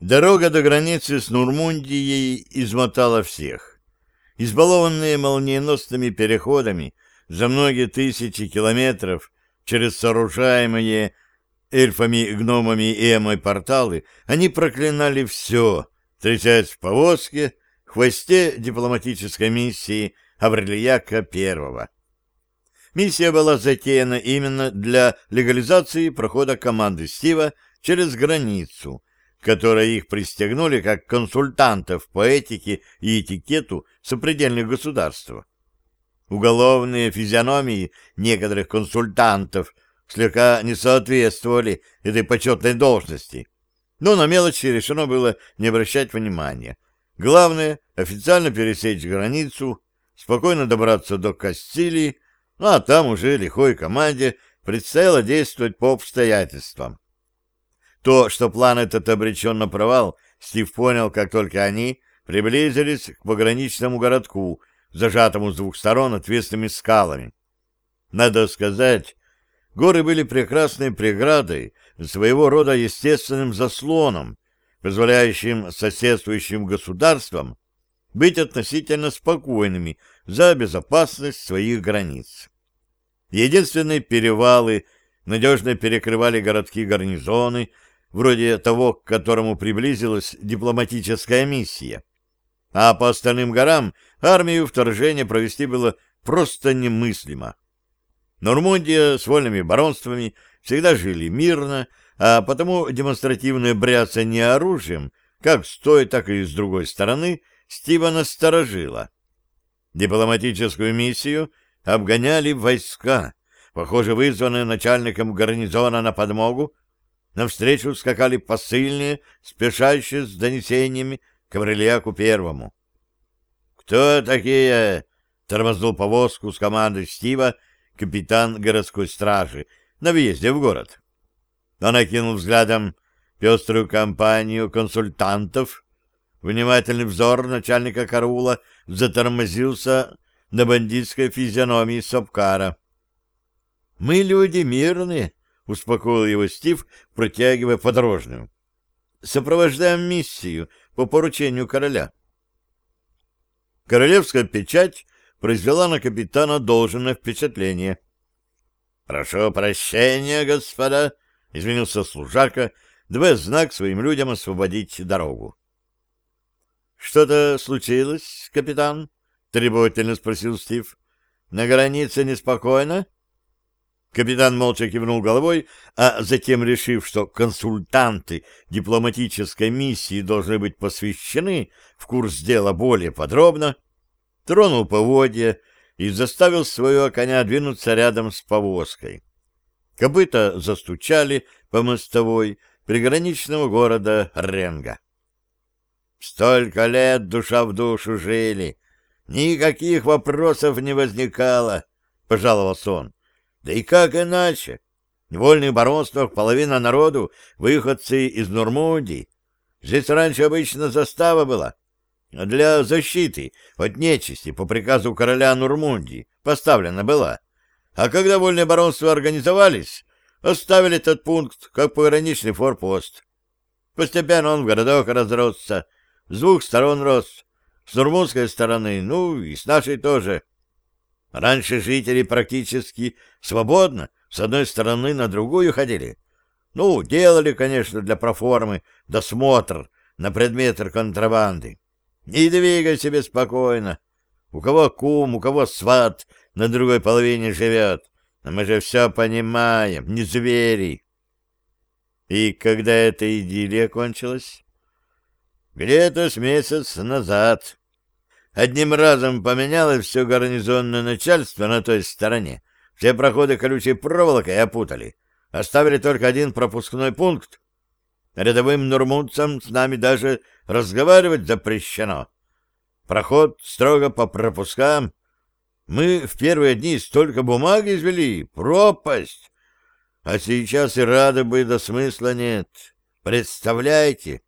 Дорога до границы с Нурмундией измотала всех. Избалованные молниеносными переходами за многие тысячи километров через сооружаемые эльфами, гномами и эмой порталы, они проклинали все, трясясь в повозке, хвосте дипломатической миссии Аврелияка I. Миссия была затеяна именно для легализации прохода команды Стива через границу, которые их пристегнули как консультантов по этике и этикету сопредельных государств. Уголовные физиономии некоторых консультантов слегка не соответствовали этой почетной должности, но на мелочи решено было не обращать внимания. Главное — официально пересечь границу, спокойно добраться до Кастилии, ну а там уже лихой команде предстояло действовать по обстоятельствам. То, что план этот обречен на провал, Стив понял, как только они приблизились к пограничному городку, зажатому с двух сторон отвесными скалами. Надо сказать, горы были прекрасной преградой, своего рода естественным заслоном, позволяющим соседствующим государствам быть относительно спокойными за безопасность своих границ. Единственные перевалы надежно перекрывали городские гарнизоны, вроде того, к которому приблизилась дипломатическая миссия. А по остальным горам армию вторжения провести было просто немыслимо. Нормандия с вольными баронствами всегда жили мирно, а потому демонстративное бряцание оружием, как с той, так и с другой стороны, Стива насторожило. Дипломатическую миссию обгоняли войска, похоже, вызванные начальником гарнизона на подмогу, Навстречу скакали посыльные, спешащие с донесениями к Аврелиаку Первому. «Кто такие?» — тормознул повозку с командой Стива капитан городской стражи на въезде в город. Он окинул взглядом пеструю компанию консультантов. Внимательный взор начальника караула затормозился на бандитской физиономии Сапкара. «Мы люди мирные», успокоил его Стив, протягивая подорожную. Сопровождаем миссию по поручению короля. Королевская печать произвела на капитана должное впечатление. «Прошу прощения, господа», — извинился служака, давая знак своим людям освободить дорогу. «Что-то случилось, капитан?» — требовательно спросил Стив. «На границе неспокойно?» Капитан молча кивнул головой, а затем, решив, что консультанты дипломатической миссии должны быть посвящены в курс дела более подробно, тронул поводья и заставил своего коня двинуться рядом с повозкой. Копыта застучали по мостовой приграничного города Ренга. Столько лет душа в душу жили, никаких вопросов не возникало, — пожаловался он. Да и как иначе? В вольных баронствах половина народу — выходцы из Нурмундии. Здесь раньше обычно застава была. Для защиты от нечисти по приказу короля Нурмундии поставлена была. А когда вольные баронства организовались, оставили этот пункт как пограничный форпост. Постепенно он в городах разросся, с двух сторон рос, с нурмунской стороны, ну и с нашей тоже. Раньше жители практически свободно с одной стороны на другую ходили. Ну, делали, конечно, для проформы досмотр на предметы контрабанды. И двигай себе спокойно. У кого кум, у кого сват на другой половине живет. Но мы же все понимаем, не звери. И когда эта идиллия кончилась? Где-то с месяц назад. Одним разом поменялось все гарнизонное начальство на той стороне. Все проходы колючей проволокой опутали. Оставили только один пропускной пункт. Рядовым нурмунцам с нами даже разговаривать запрещено. Проход строго по пропускам. Мы в первые дни столько бумаги извели. Пропасть! А сейчас и рады бы, да смысла нет. Представляете?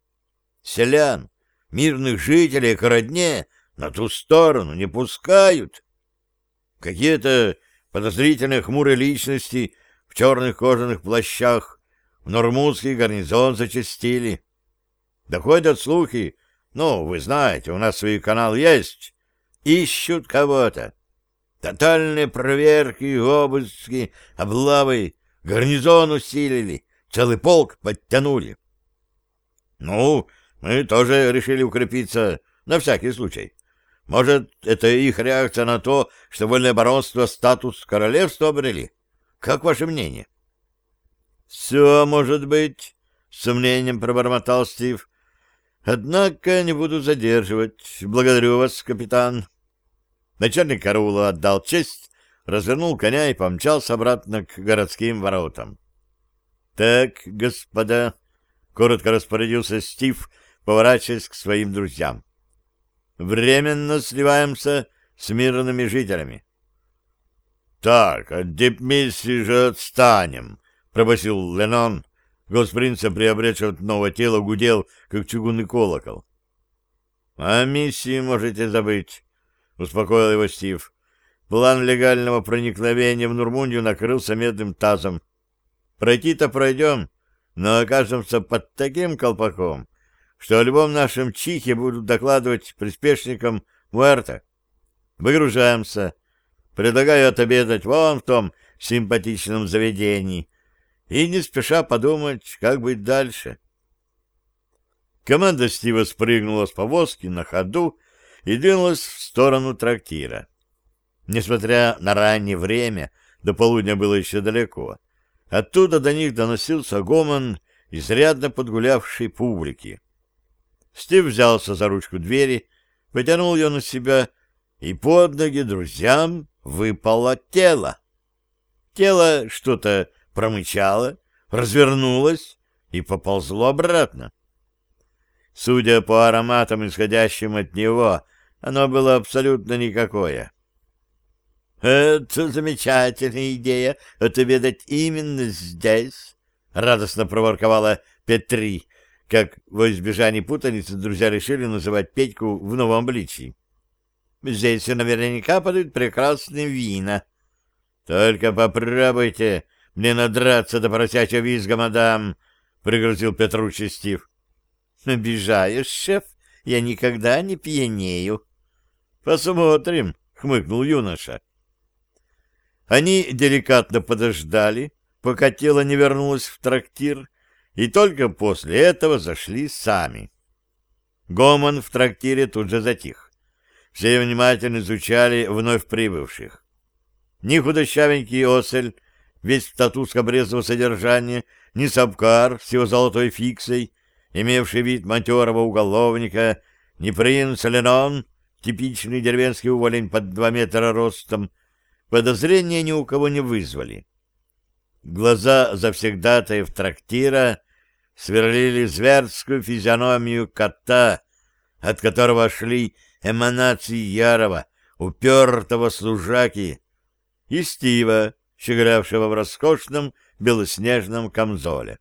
Селян, мирных жителей к родне на ту сторону не пускают. Какие-то подозрительные хмурые личности в черных кожаных плащах в Нормузский гарнизон зачастили. Доходят слухи, ну, вы знаете, у нас свой канал есть, ищут кого-то. Тотальные проверки, обыски, облавы, гарнизон усилили, целый полк подтянули. Ну, мы тоже решили укрепиться на всякий случай. Может, это их реакция на то, что вольное баронство статус королевства обрели? Как ваше мнение? — Все может быть, — с сомнением пробормотал Стив. — Однако не буду задерживать. Благодарю вас, капитан. Начальник караула отдал честь, развернул коня и помчался обратно к городским воротам. — Так, господа, — коротко распорядился Стив, поворачиваясь к своим друзьям. — Временно сливаемся с мирными жителями. — Так, от дипмиссии же отстанем, — пробасил Ленон. Голос принца, приобретший от нового тела, гудел, как чугунный колокол. — О миссии можете забыть, — успокоил его Стив. План легального проникновения в Нурмундию накрылся медным тазом. Пройти-то пройдем, но окажемся под таким колпаком, что о любом нашем чихе будут докладывать приспешникам Муэрта. Выгружаемся. Предлагаю отобедать вон в том симпатичном заведении и не спеша подумать, как быть дальше. Команда Стива спрыгнула с повозки на ходу и двинулась в сторону трактира. Несмотря на раннее время, до полудня было еще далеко, Оттуда до них доносился гомон изрядно подгулявшей публики. Стив взялся за ручку двери, потянул ее на себя, и под ноги друзьям выпало тело. Тело что-то промычало, развернулось и поползло обратно. Судя по ароматам, исходящим от него, оно было абсолютно никакое. «Это замечательная идея — отобедать именно здесь!» — радостно проворковала Петри, как во избежание путаницы друзья решили называть Петьку в новом обличии. «Здесь наверняка подают прекрасные вина. Только попробуйте мне надраться до поросячьего визга, мадам!» — пригрозил Петручи Стив. «Обижаешь, шеф? Я никогда не пьянею». «Посмотрим», — хмыкнул юноша. Они деликатно подождали, пока тело не вернулось в трактир, и только после этого зашли сами. Гомон в трактире тут же затих. Все внимательно изучали вновь прибывших. Ни худощавенький осель, весь в тату скобрезного содержания, ни сапкар с его золотой фиксой, имевший вид матерого уголовника, ни принц Ленон, типичный деревенский уволень под два метра ростом, подозрения ни у кого не вызвали. Глаза завсегдатаев трактира сверлили зверскую физиономию кота, от которого шли эманации ярого, упертого служаки, и Стива, щеголявшего в роскошном белоснежном камзоле.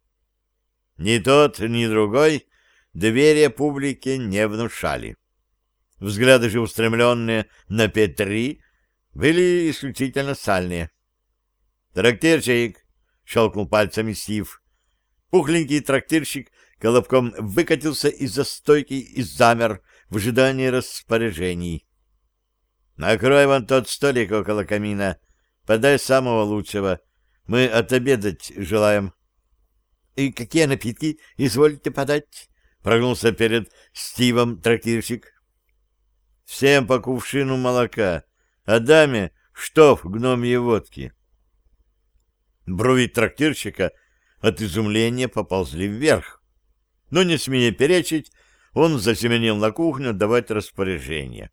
Ни тот, ни другой доверия публике не внушали. Взгляды же устремленные на Петри были исключительно сальные. «Трактирщик!» — щелкнул пальцами Стив. Пухленький трактирщик колобком выкатился из-за стойки и замер в ожидании распоряжений. «Накрой вон тот столик около камина. Подай самого лучшего. Мы отобедать желаем». «И какие напитки изволите подать?» — прогнулся перед Стивом трактирщик. «Всем по кувшину молока», а даме штоф гномьей водки. Брови трактирщика от изумления поползли вверх. Но, не смея перечить, он засеменил на кухню давать распоряжение.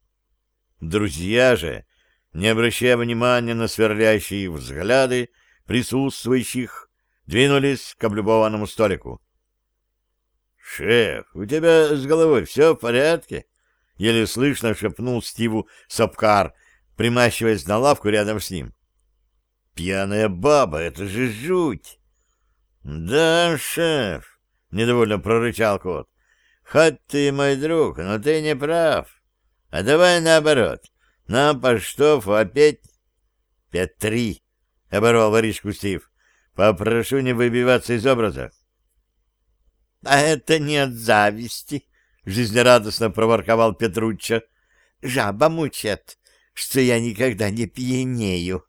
Друзья же, не обращая внимания на сверлящие взгляды присутствующих, двинулись к облюбованному столику. — Шеф, у тебя с головой все в порядке? — еле слышно шепнул Стиву Сапкар, примащиваясь на лавку рядом с ним. «Пьяная баба, это же жуть!» «Да, шеф!» — недовольно прорычал кот. «Хоть ты мой друг, но ты не прав. А давай наоборот. Нам по штофу опять...» «Пять-три!» — оборвал воришку Стив. «Попрошу не выбиваться из образа». — А это не от зависти, — жизнерадостно проворковал Петруччо. — Жаба мучает, что я никогда не пьянею.